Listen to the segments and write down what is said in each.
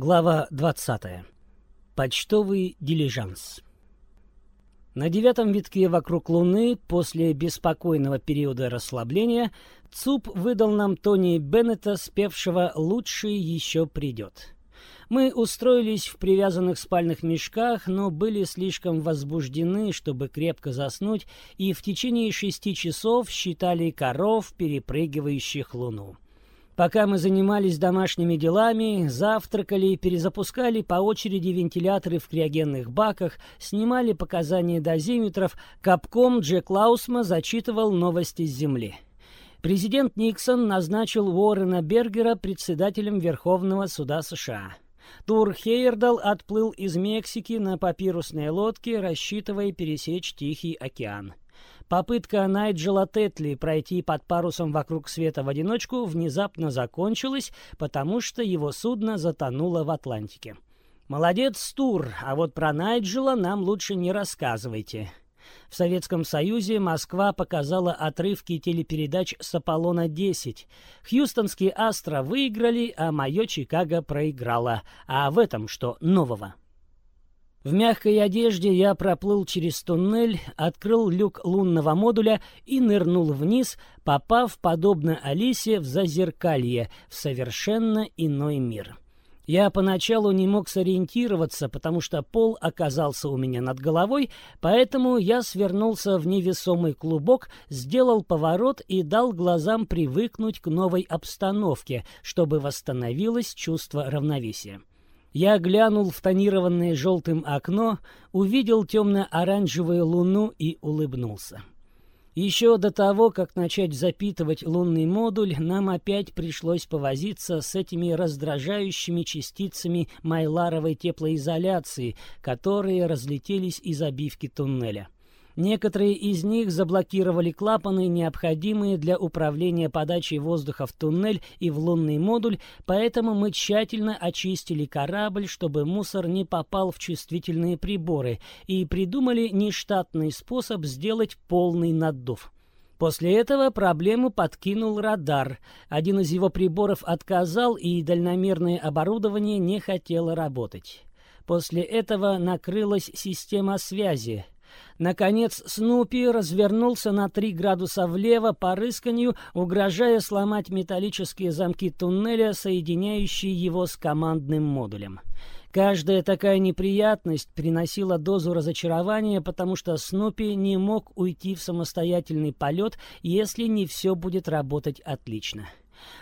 Глава 20. Почтовый дилижанс. На девятом витке вокруг Луны, после беспокойного периода расслабления, ЦУП выдал нам Тони Беннета, спевшего «Лучший еще придет». Мы устроились в привязанных спальных мешках, но были слишком возбуждены, чтобы крепко заснуть, и в течение шести часов считали коров, перепрыгивающих Луну. Пока мы занимались домашними делами, завтракали и перезапускали по очереди вентиляторы в криогенных баках, снимали показания дозиметров, капком Джек Лаусма зачитывал новости с Земли. Президент Никсон назначил Уоррена Бергера председателем Верховного суда США. Тур Хейердал отплыл из Мексики на папирусной лодке, рассчитывая пересечь Тихий океан. Попытка Найджела Тетли пройти под парусом вокруг света в одиночку внезапно закончилась, потому что его судно затонуло в Атлантике. Молодец, Тур, а вот про Найджела нам лучше не рассказывайте. В Советском Союзе Москва показала отрывки телепередач с Аполлона-10. Хьюстонские Астра выиграли, а мое Чикаго проиграло. А в этом что нового? В мягкой одежде я проплыл через туннель, открыл люк лунного модуля и нырнул вниз, попав, подобно Алисе, в зазеркалье, в совершенно иной мир. Я поначалу не мог сориентироваться, потому что пол оказался у меня над головой, поэтому я свернулся в невесомый клубок, сделал поворот и дал глазам привыкнуть к новой обстановке, чтобы восстановилось чувство равновесия. Я глянул в тонированное желтым окно, увидел темно-оранжевую луну и улыбнулся. Еще до того, как начать запитывать лунный модуль, нам опять пришлось повозиться с этими раздражающими частицами майларовой теплоизоляции, которые разлетелись из обивки туннеля. Некоторые из них заблокировали клапаны, необходимые для управления подачей воздуха в туннель и в лунный модуль, поэтому мы тщательно очистили корабль, чтобы мусор не попал в чувствительные приборы, и придумали нештатный способ сделать полный наддув. После этого проблему подкинул радар. Один из его приборов отказал, и дальномерное оборудование не хотело работать. После этого накрылась система связи. Наконец Снупи развернулся на три градуса влево по рысканью, угрожая сломать металлические замки туннеля, соединяющие его с командным модулем. Каждая такая неприятность приносила дозу разочарования, потому что Снупи не мог уйти в самостоятельный полет, если не все будет работать отлично.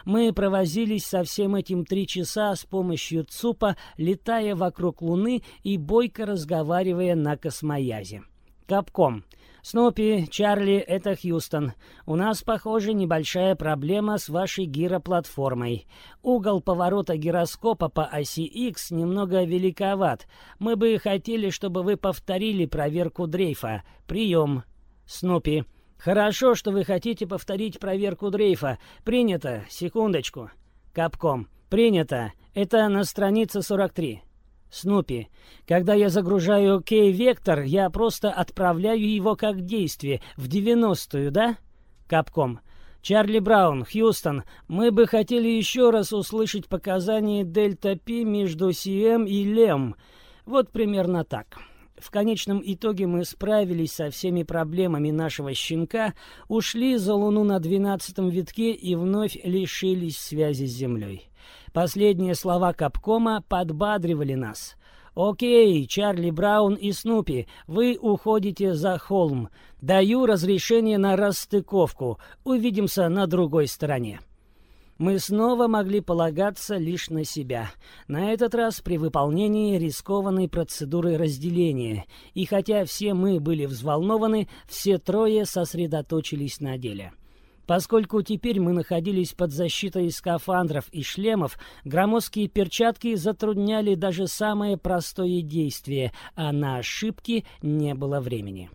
Мы провозились со всем этим три часа с помощью ЦУПа, летая вокруг Луны и бойко разговаривая на космоязе. Капком. Снупи, Чарли, это Хьюстон. У нас, похоже, небольшая проблема с вашей гироплатформой. Угол поворота гироскопа по оси X немного великоват. Мы бы хотели, чтобы вы повторили проверку дрейфа. Прием. Снупи. Хорошо, что вы хотите повторить проверку дрейфа. Принято. Секундочку. Капком. Принято. Это на странице 43. Снупи, когда я загружаю кей-вектор, я просто отправляю его как действие в 90-ю, да? Капком. Чарли Браун, Хьюстон, мы бы хотели еще раз услышать показания дельта Пи между CM и Лем. Вот примерно так. В конечном итоге мы справились со всеми проблемами нашего щенка, ушли за Луну на двенадцатом витке и вновь лишились связи с Землей. Последние слова Капкома подбадривали нас. «Окей, Чарли Браун и Снупи, вы уходите за холм. Даю разрешение на расстыковку. Увидимся на другой стороне». Мы снова могли полагаться лишь на себя, на этот раз при выполнении рискованной процедуры разделения, и хотя все мы были взволнованы, все трое сосредоточились на деле. Поскольку теперь мы находились под защитой скафандров и шлемов, громоздкие перчатки затрудняли даже самое простое действие, а на ошибки не было времени.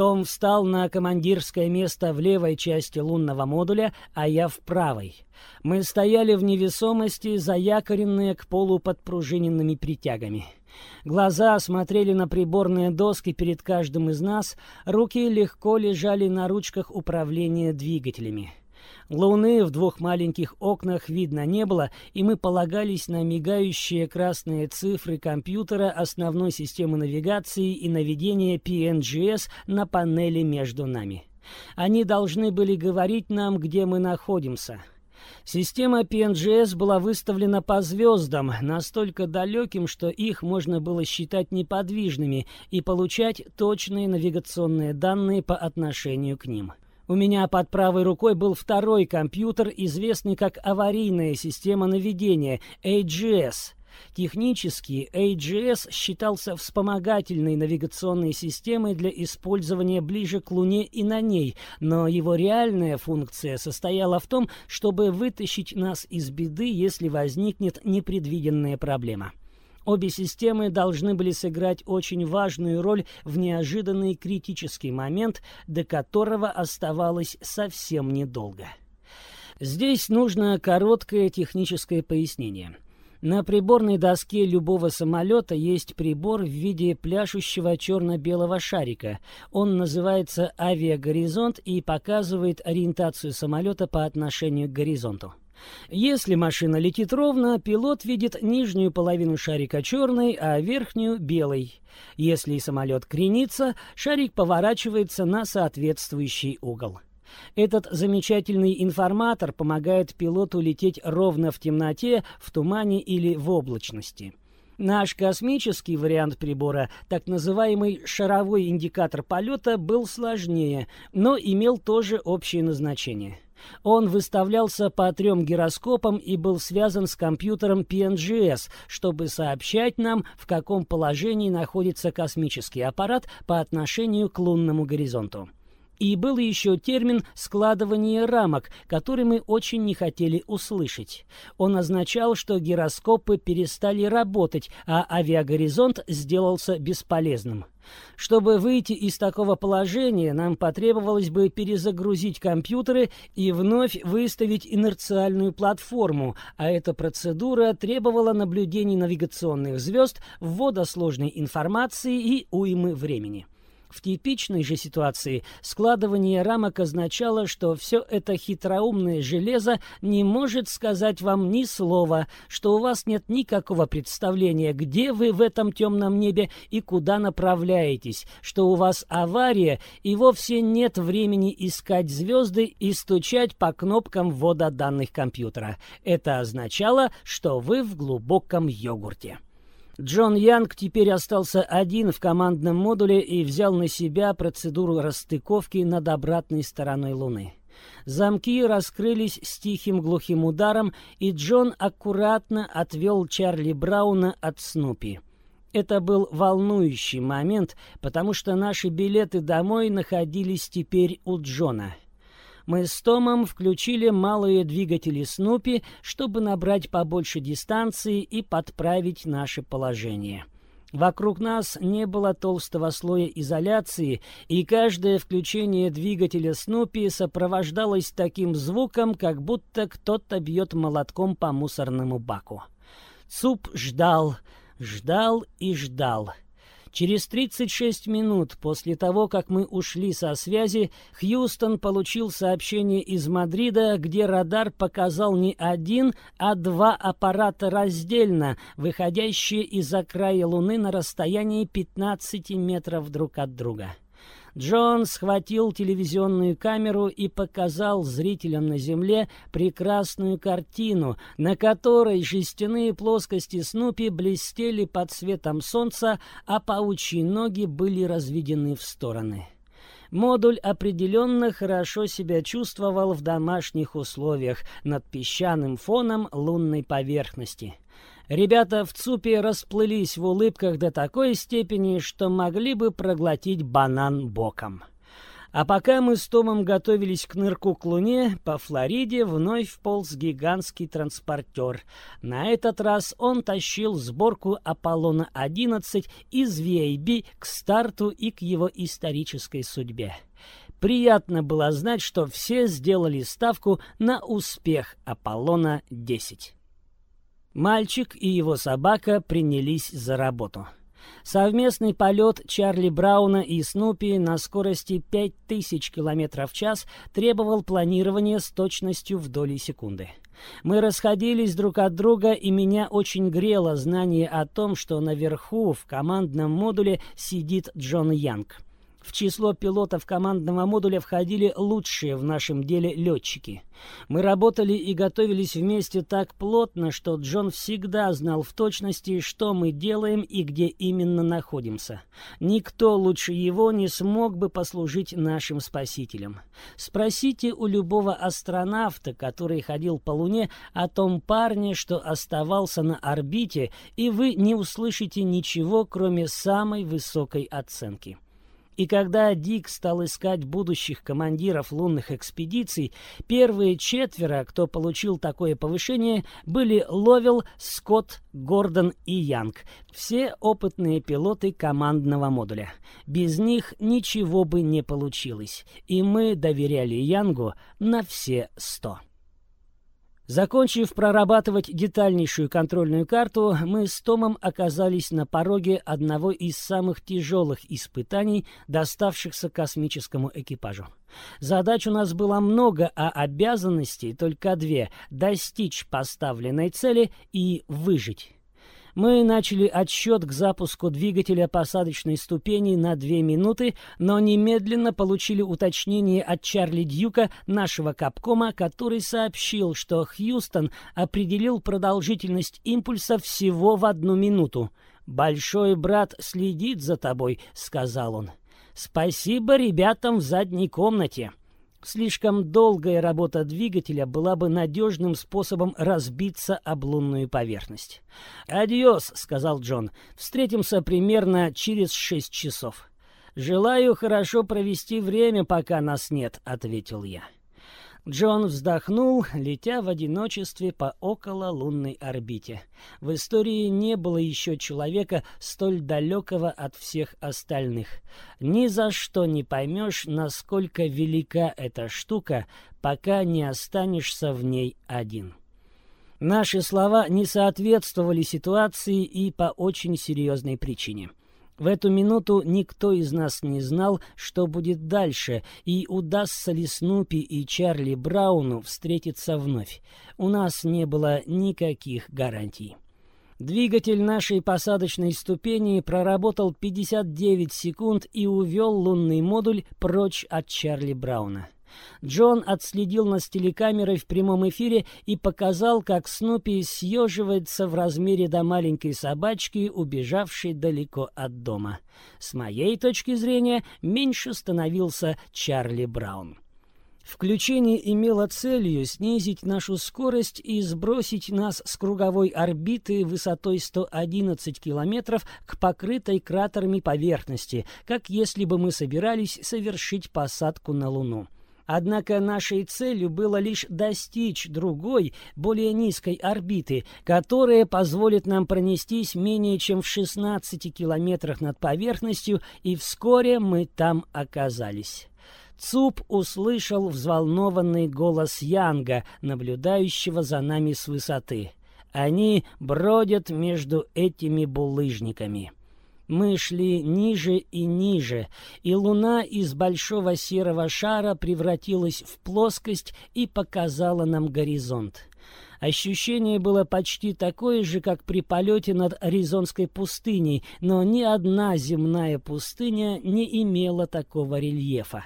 Том встал на командирское место в левой части лунного модуля, а я в правой. Мы стояли в невесомости, заякоренные к полу подпружиненными притягами. Глаза смотрели на приборные доски перед каждым из нас, руки легко лежали на ручках управления двигателями. Луны в двух маленьких окнах видно не было, и мы полагались на мигающие красные цифры компьютера основной системы навигации и наведения PNGS на панели между нами. Они должны были говорить нам, где мы находимся. Система PNGS была выставлена по звездам, настолько далеким, что их можно было считать неподвижными и получать точные навигационные данные по отношению к ним. У меня под правой рукой был второй компьютер, известный как аварийная система наведения AGS. Технически AGS считался вспомогательной навигационной системой для использования ближе к Луне и на ней, но его реальная функция состояла в том, чтобы вытащить нас из беды, если возникнет непредвиденная проблема. Обе системы должны были сыграть очень важную роль в неожиданный критический момент, до которого оставалось совсем недолго. Здесь нужно короткое техническое пояснение. На приборной доске любого самолета есть прибор в виде пляшущего черно-белого шарика. Он называется авиагоризонт и показывает ориентацию самолета по отношению к горизонту. Если машина летит ровно, пилот видит нижнюю половину шарика черной, а верхнюю — белой. Если самолет кренится, шарик поворачивается на соответствующий угол. Этот замечательный информатор помогает пилоту лететь ровно в темноте, в тумане или в облачности. Наш космический вариант прибора, так называемый шаровой индикатор полета, был сложнее, но имел тоже общее назначение — он выставлялся по трем гироскопам и был связан с компьютером PNGS, чтобы сообщать нам, в каком положении находится космический аппарат по отношению к лунному горизонту. И был еще термин «складывание рамок», который мы очень не хотели услышать. Он означал, что гироскопы перестали работать, а авиагоризонт сделался бесполезным. Чтобы выйти из такого положения, нам потребовалось бы перезагрузить компьютеры и вновь выставить инерциальную платформу, а эта процедура требовала наблюдений навигационных звезд, ввода сложной информации и уймы времени. В типичной же ситуации складывание рамок означало, что все это хитроумное железо не может сказать вам ни слова, что у вас нет никакого представления, где вы в этом темном небе и куда направляетесь, что у вас авария и вовсе нет времени искать звезды и стучать по кнопкам ввода данных компьютера. Это означало, что вы в глубоком йогурте. Джон Янг теперь остался один в командном модуле и взял на себя процедуру расстыковки над обратной стороной Луны. Замки раскрылись с тихим глухим ударом, и Джон аккуратно отвел Чарли Брауна от Снупи. Это был волнующий момент, потому что наши билеты домой находились теперь у Джона — мы с Томом включили малые двигатели Снупи, чтобы набрать побольше дистанции и подправить наше положение. Вокруг нас не было толстого слоя изоляции, и каждое включение двигателя Снупи сопровождалось таким звуком, как будто кто-то бьет молотком по мусорному баку. Цуп ждал, ждал и ждал. Через 36 минут после того, как мы ушли со связи, Хьюстон получил сообщение из Мадрида, где радар показал не один, а два аппарата раздельно, выходящие из-за края Луны на расстоянии 15 метров друг от друга. Джон схватил телевизионную камеру и показал зрителям на земле прекрасную картину, на которой жестяные плоскости Снупи блестели под светом солнца, а паучьи ноги были разведены в стороны. Модуль определенно хорошо себя чувствовал в домашних условиях над песчаным фоном лунной поверхности. Ребята в ЦУПе расплылись в улыбках до такой степени, что могли бы проглотить банан боком. А пока мы с Томом готовились к нырку к Луне, по Флориде вновь вполз гигантский транспортер. На этот раз он тащил сборку Аполлона-11 из VAB к старту и к его исторической судьбе. Приятно было знать, что все сделали ставку на успех Аполлона-10. Мальчик и его собака принялись за работу. Совместный полет Чарли Брауна и Снупи на скорости 5000 км в час требовал планирования с точностью в доли секунды. Мы расходились друг от друга, и меня очень грело знание о том, что наверху в командном модуле сидит Джон Янг. В число пилотов командного модуля входили лучшие в нашем деле летчики. Мы работали и готовились вместе так плотно, что Джон всегда знал в точности, что мы делаем и где именно находимся. Никто лучше его не смог бы послужить нашим спасителем. Спросите у любого астронавта, который ходил по Луне, о том парне, что оставался на орбите, и вы не услышите ничего, кроме самой высокой оценки. И когда Дик стал искать будущих командиров лунных экспедиций, первые четверо, кто получил такое повышение, были Ловел, Скотт, Гордон и Янг. Все опытные пилоты командного модуля. Без них ничего бы не получилось, и мы доверяли Янгу на все сто. Закончив прорабатывать детальнейшую контрольную карту, мы с Томом оказались на пороге одного из самых тяжелых испытаний, доставшихся космическому экипажу. Задач у нас было много, а обязанностей только две — достичь поставленной цели и выжить. Мы начали отсчет к запуску двигателя посадочной ступени на две минуты, но немедленно получили уточнение от Чарли Дьюка, нашего капкома, который сообщил, что Хьюстон определил продолжительность импульса всего в одну минуту. «Большой брат следит за тобой», — сказал он. «Спасибо ребятам в задней комнате». Слишком долгая работа двигателя была бы надежным способом разбиться об лунную поверхность. «Адьос», — сказал Джон. «Встретимся примерно через шесть часов». «Желаю хорошо провести время, пока нас нет», — ответил я. Джон вздохнул, летя в одиночестве по окололунной орбите. В истории не было еще человека столь далекого от всех остальных. Ни за что не поймешь, насколько велика эта штука, пока не останешься в ней один. Наши слова не соответствовали ситуации и по очень серьезной причине. В эту минуту никто из нас не знал, что будет дальше, и удастся ли Снупи и Чарли Брауну встретиться вновь. У нас не было никаких гарантий. Двигатель нашей посадочной ступени проработал 59 секунд и увел лунный модуль прочь от Чарли Брауна. Джон отследил нас телекамерой в прямом эфире и показал, как Снупи съеживается в размере до маленькой собачки, убежавшей далеко от дома. С моей точки зрения, меньше становился Чарли Браун. Включение имело целью снизить нашу скорость и сбросить нас с круговой орбиты высотой 111 километров к покрытой кратерами поверхности, как если бы мы собирались совершить посадку на Луну. Однако нашей целью было лишь достичь другой, более низкой орбиты, которая позволит нам пронестись менее чем в 16 километрах над поверхностью, и вскоре мы там оказались. Цуп услышал взволнованный голос Янга, наблюдающего за нами с высоты. Они бродят между этими булыжниками. Мы шли ниже и ниже, и луна из большого серого шара превратилась в плоскость и показала нам горизонт. Ощущение было почти такое же, как при полете над Аризонской пустыней, но ни одна земная пустыня не имела такого рельефа.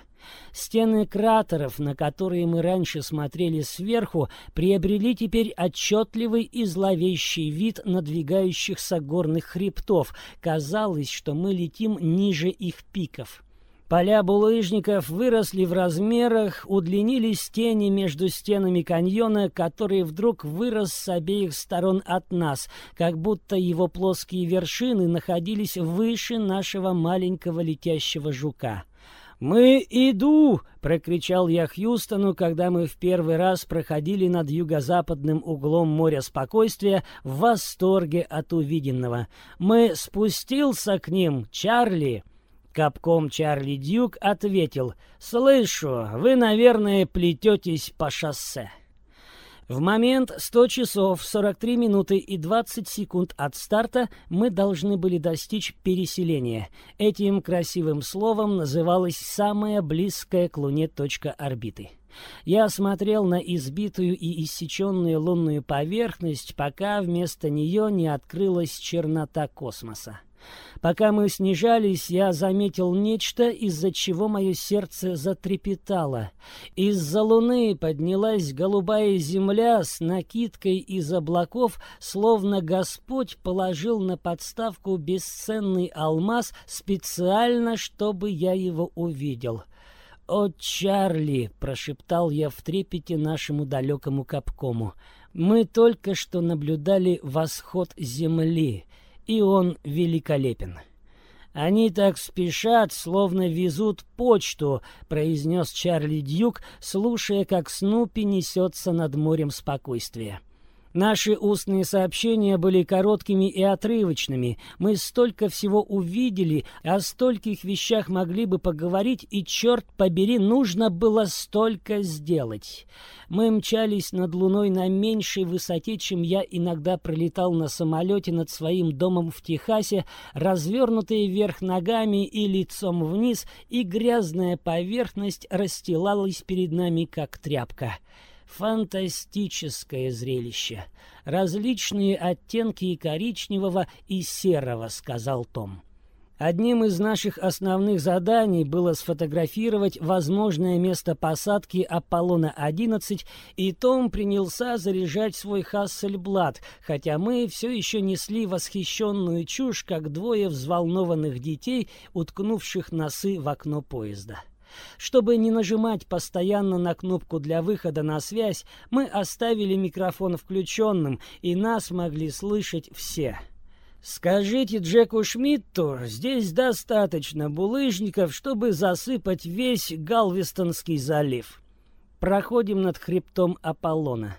Стены кратеров, на которые мы раньше смотрели сверху, приобрели теперь отчетливый и зловещий вид надвигающихся горных хребтов. Казалось, что мы летим ниже их пиков. Поля булыжников выросли в размерах, удлинились тени между стенами каньона, который вдруг вырос с обеих сторон от нас, как будто его плоские вершины находились выше нашего маленького летящего жука. «Мы иду!» — прокричал я Хьюстону, когда мы в первый раз проходили над юго-западным углом моря спокойствия в восторге от увиденного. «Мы спустился к ним, Чарли!» Капком Чарли Дьюк ответил, «Слышу, вы, наверное, плететесь по шоссе». В момент 100 часов 43 минуты и 20 секунд от старта мы должны были достичь переселения. Этим красивым словом называлась самая близкая к Луне точка орбиты. Я смотрел на избитую и иссеченную лунную поверхность, пока вместо нее не открылась чернота космоса. Пока мы снижались, я заметил нечто, из-за чего мое сердце затрепетало. Из-за луны поднялась голубая земля с накидкой из облаков, словно Господь положил на подставку бесценный алмаз специально, чтобы я его увидел. «О, Чарли!» — прошептал я в трепете нашему далекому капкому. «Мы только что наблюдали восход земли» и он великолепен. «Они так спешат, словно везут почту», — произнес Чарли Дьюк, слушая, как Снупи несется над морем спокойствия. Наши устные сообщения были короткими и отрывочными. Мы столько всего увидели, о стольких вещах могли бы поговорить, и, черт побери, нужно было столько сделать. Мы мчались над Луной на меньшей высоте, чем я иногда пролетал на самолете над своим домом в Техасе, развернутые вверх ногами и лицом вниз, и грязная поверхность расстилалась перед нами, как тряпка. Фантастическое зрелище. Различные оттенки коричневого и серого, сказал Том. Одним из наших основных заданий было сфотографировать возможное место посадки Аполлона-11, и Том принялся заряжать свой Хассельблад, хотя мы все еще несли восхищенную чушь, как двое взволнованных детей, уткнувших носы в окно поезда. Чтобы не нажимать постоянно на кнопку для выхода на связь, мы оставили микрофон включенным, и нас могли слышать все. «Скажите Джеку Шмидту, здесь достаточно булыжников, чтобы засыпать весь Галвестонский залив. Проходим над хребтом Аполлона».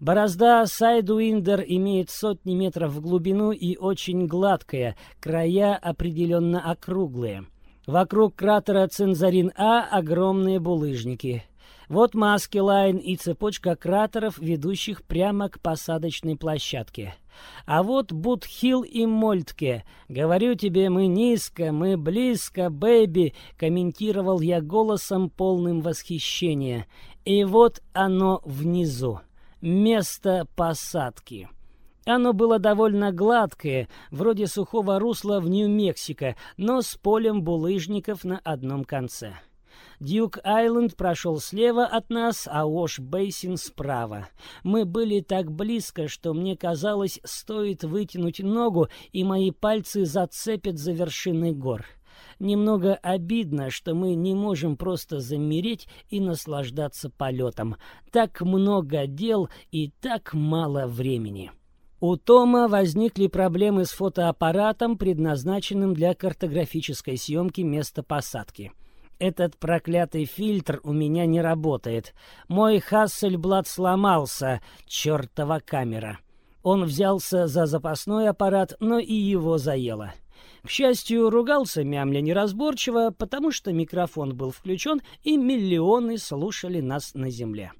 Борозда Сайдуиндер имеет сотни метров в глубину и очень гладкая, края определенно округлые. Вокруг кратера Цензарин-А огромные булыжники. Вот Маскелайн и цепочка кратеров, ведущих прямо к посадочной площадке. А вот Бутхилл и Мольтке. Говорю тебе, мы низко, мы близко, бэби, комментировал я голосом полным восхищения. И вот оно внизу. Место посадки. Оно было довольно гладкое, вроде сухого русла в Нью-Мексико, но с полем булыжников на одном конце. Дьюк-Айленд прошел слева от нас, а Уош-Бейсин справа. Мы были так близко, что мне казалось, стоит вытянуть ногу, и мои пальцы зацепят за вершины гор. Немного обидно, что мы не можем просто замереть и наслаждаться полетом. Так много дел и так мало времени. У Тома возникли проблемы с фотоаппаратом, предназначенным для картографической съемки места посадки. Этот проклятый фильтр у меня не работает. Мой Хассельблад сломался, чертова камера. Он взялся за запасной аппарат, но и его заело. К счастью, ругался Мямля неразборчиво, потому что микрофон был включен, и миллионы слушали нас на земле.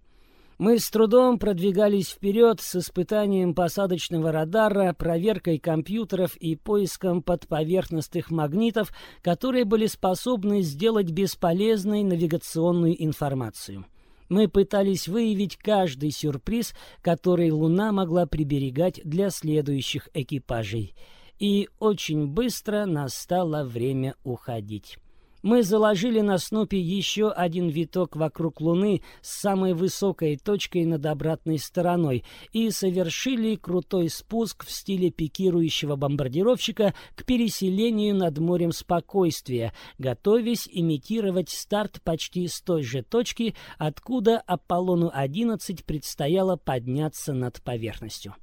Мы с трудом продвигались вперед с испытанием посадочного радара, проверкой компьютеров и поиском подповерхностных магнитов, которые были способны сделать бесполезной навигационную информацию. Мы пытались выявить каждый сюрприз, который Луна могла приберегать для следующих экипажей. И очень быстро настало время уходить. Мы заложили на Снупе еще один виток вокруг Луны с самой высокой точкой над обратной стороной и совершили крутой спуск в стиле пикирующего бомбардировщика к переселению над морем спокойствия, готовясь имитировать старт почти с той же точки, откуда Аполлону-11 предстояло подняться над поверхностью.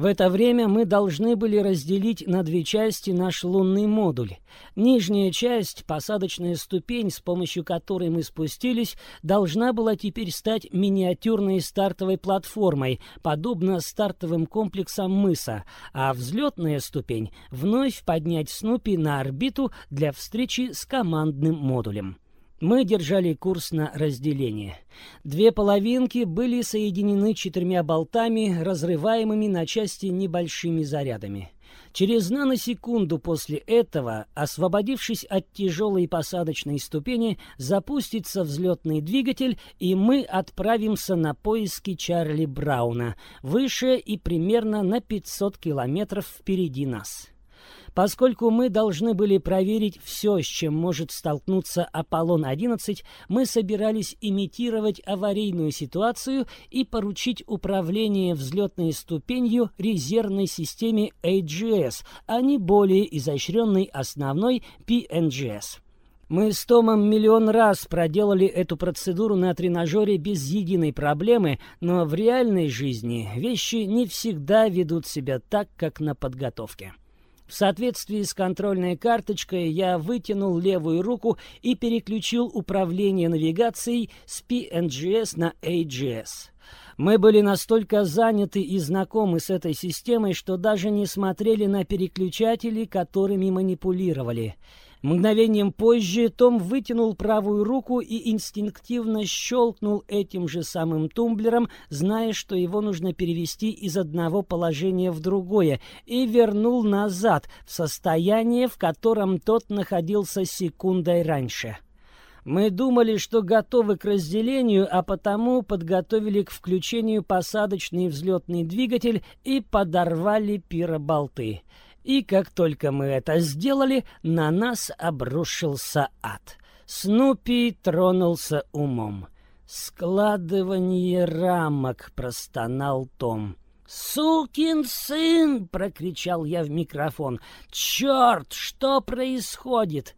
В это время мы должны были разделить на две части наш лунный модуль. Нижняя часть, посадочная ступень, с помощью которой мы спустились, должна была теперь стать миниатюрной стартовой платформой, подобно стартовым комплексам мыса, а взлетная ступень — вновь поднять Снупи на орбиту для встречи с командным модулем. Мы держали курс на разделение. Две половинки были соединены четырьмя болтами, разрываемыми на части небольшими зарядами. Через наносекунду после этого, освободившись от тяжелой посадочной ступени, запустится взлетный двигатель, и мы отправимся на поиски Чарли Брауна, выше и примерно на 500 километров впереди нас. Поскольку мы должны были проверить все, с чем может столкнуться Аполлон-11, мы собирались имитировать аварийную ситуацию и поручить управление взлетной ступенью резервной системе AGS, а не более изощренной основной PNGS. Мы с Томом миллион раз проделали эту процедуру на тренажере без единой проблемы, но в реальной жизни вещи не всегда ведут себя так, как на подготовке. В соответствии с контрольной карточкой я вытянул левую руку и переключил управление навигацией с PNGS на AGS. Мы были настолько заняты и знакомы с этой системой, что даже не смотрели на переключатели, которыми манипулировали. Мгновением позже Том вытянул правую руку и инстинктивно щелкнул этим же самым тумблером, зная, что его нужно перевести из одного положения в другое, и вернул назад, в состояние, в котором тот находился секундой раньше. Мы думали, что готовы к разделению, а потому подготовили к включению посадочный взлетный двигатель и подорвали пироболты. И как только мы это сделали, на нас обрушился ад. Снупи тронулся умом. «Складывание рамок», — простонал Том. «Сукин сын!» — прокричал я в микрофон. «Черт, что происходит?»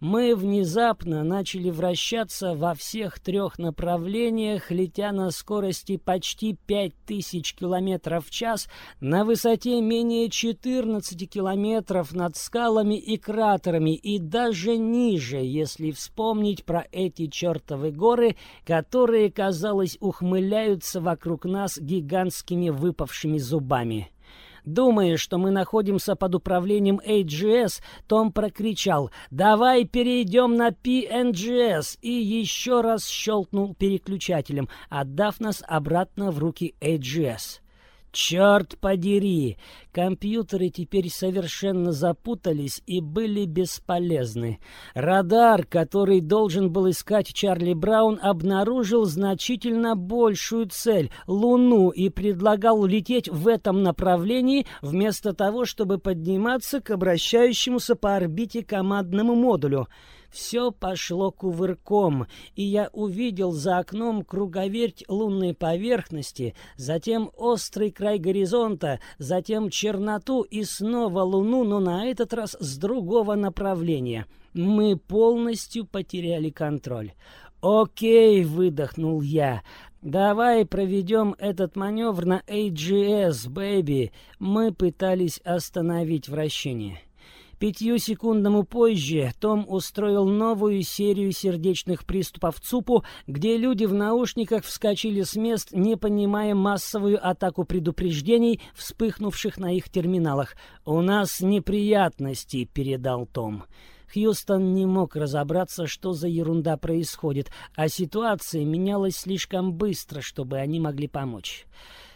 Мы внезапно начали вращаться во всех трех направлениях, летя на скорости почти 5000 км в час на высоте менее 14 километров над скалами и кратерами и даже ниже, если вспомнить про эти чертовы горы, которые, казалось, ухмыляются вокруг нас гигантскими выпавшими зубами. Думая, что мы находимся под управлением AGS, Том прокричал. «Давай перейдем на PNGS» и еще раз щелкнул переключателем, отдав нас обратно в руки AGS. Черт подери! Компьютеры теперь совершенно запутались и были бесполезны. Радар, который должен был искать Чарли Браун, обнаружил значительно большую цель — Луну, и предлагал лететь в этом направлении вместо того, чтобы подниматься к обращающемуся по орбите командному модулю — все пошло кувырком, и я увидел за окном круговерть лунной поверхности, затем острый край горизонта, затем черноту и снова луну, но на этот раз с другого направления. Мы полностью потеряли контроль. «Окей», — выдохнул я, — «давай проведем этот маневр на AGS, бэйби». Мы пытались остановить вращение. Пятью секундам позже Том устроил новую серию сердечных приступов ЦУПу, где люди в наушниках вскочили с мест, не понимая массовую атаку предупреждений, вспыхнувших на их терминалах. «У нас неприятности», — передал Том. Хьюстон не мог разобраться, что за ерунда происходит, а ситуация менялась слишком быстро, чтобы они могли помочь.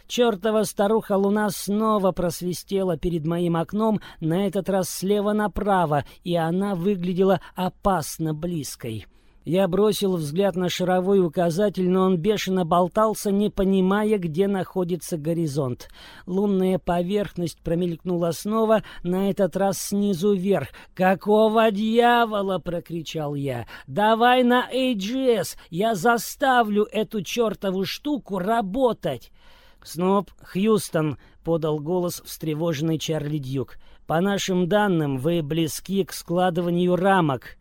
Чертова старуха Луна снова просвистела перед моим окном, на этот раз слева направо, и она выглядела опасно близкой. Я бросил взгляд на шаровой указатель, но он бешено болтался, не понимая, где находится горизонт. Лунная поверхность промелькнула снова, на этот раз снизу вверх. «Какого дьявола!» — прокричал я. «Давай на AGS! Я заставлю эту чертову штуку работать!» «Сноп, Хьюстон», — подал голос встревоженный Чарли Дьюк. «По нашим данным, вы близки к складыванию рамок».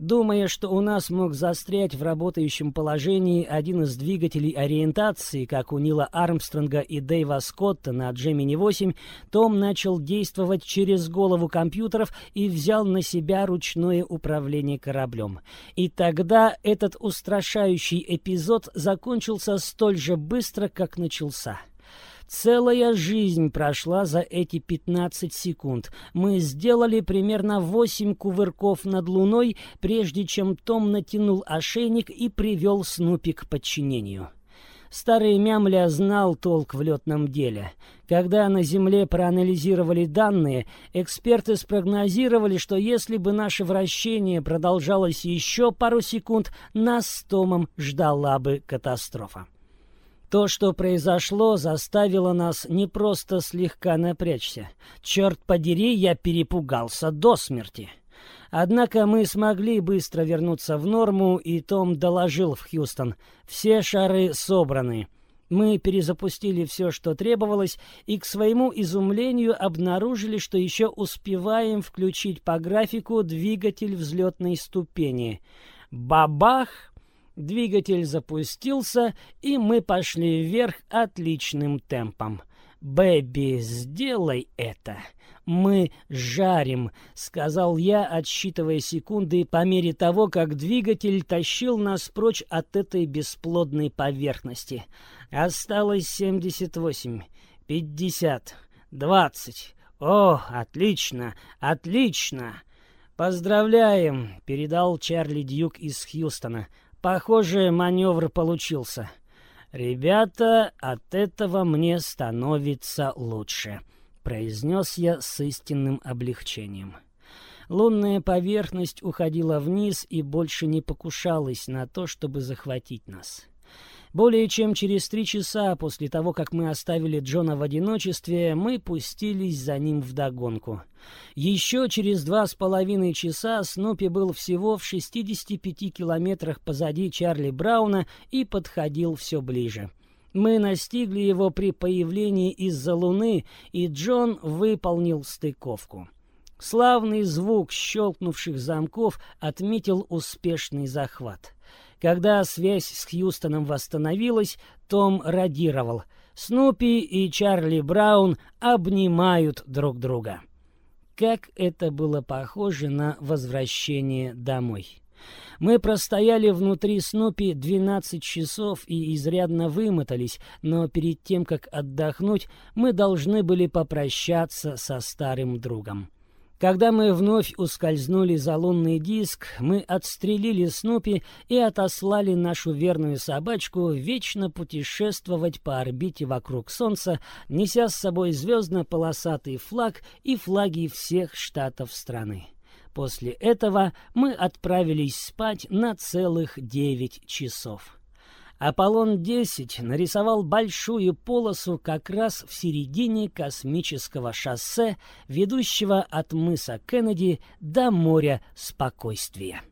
Думая, что у нас мог застрять в работающем положении один из двигателей ориентации, как у Нила Армстронга и Дэйва Скотта на Джемини-8, Том начал действовать через голову компьютеров и взял на себя ручное управление кораблем. И тогда этот устрашающий эпизод закончился столь же быстро, как начался. Целая жизнь прошла за эти 15 секунд. Мы сделали примерно 8 кувырков над Луной, прежде чем Том натянул ошейник и привел Снупи к подчинению. Старый Мямля знал толк в летном деле. Когда на Земле проанализировали данные, эксперты спрогнозировали, что если бы наше вращение продолжалось еще пару секунд, нас с Томом ждала бы катастрофа. То, что произошло, заставило нас не просто слегка напрячься. Черт подери, я перепугался до смерти. Однако мы смогли быстро вернуться в норму, и Том доложил в Хьюстон. Все шары собраны. Мы перезапустили все, что требовалось, и к своему изумлению обнаружили, что еще успеваем включить по графику двигатель взлетной ступени. Бабах! Двигатель запустился, и мы пошли вверх отличным темпом. «Бэби, сделай это!» «Мы жарим», — сказал я, отсчитывая секунды по мере того, как двигатель тащил нас прочь от этой бесплодной поверхности. Осталось семьдесят восемь, пятьдесят, двадцать. О, отлично, отлично! «Поздравляем!» — передал Чарли Дьюк из Хьюстона. «Похоже, маневр получился». «Ребята, от этого мне становится лучше». — произнес я с истинным облегчением. Лунная поверхность уходила вниз и больше не покушалась на то, чтобы захватить нас. Более чем через три часа после того, как мы оставили Джона в одиночестве, мы пустились за ним вдогонку. Еще через два с половиной часа Снупи был всего в 65 километрах позади Чарли Брауна и подходил все ближе. Мы настигли его при появлении из-за луны, и Джон выполнил стыковку. Славный звук щелкнувших замков отметил успешный захват. Когда связь с Хьюстоном восстановилась, Том радировал. Снупи и Чарли Браун обнимают друг друга. Как это было похоже на возвращение домой. Мы простояли внутри Снупи 12 часов и изрядно вымотались, но перед тем, как отдохнуть, мы должны были попрощаться со старым другом. Когда мы вновь ускользнули за лунный диск, мы отстрелили Снупи и отослали нашу верную собачку вечно путешествовать по орбите вокруг Солнца, неся с собой звездно-полосатый флаг и флаги всех штатов страны. После этого мы отправились спать на целых девять часов. Аполлон-10 нарисовал большую полосу как раз в середине космического шоссе, ведущего от мыса Кеннеди до моря спокойствия.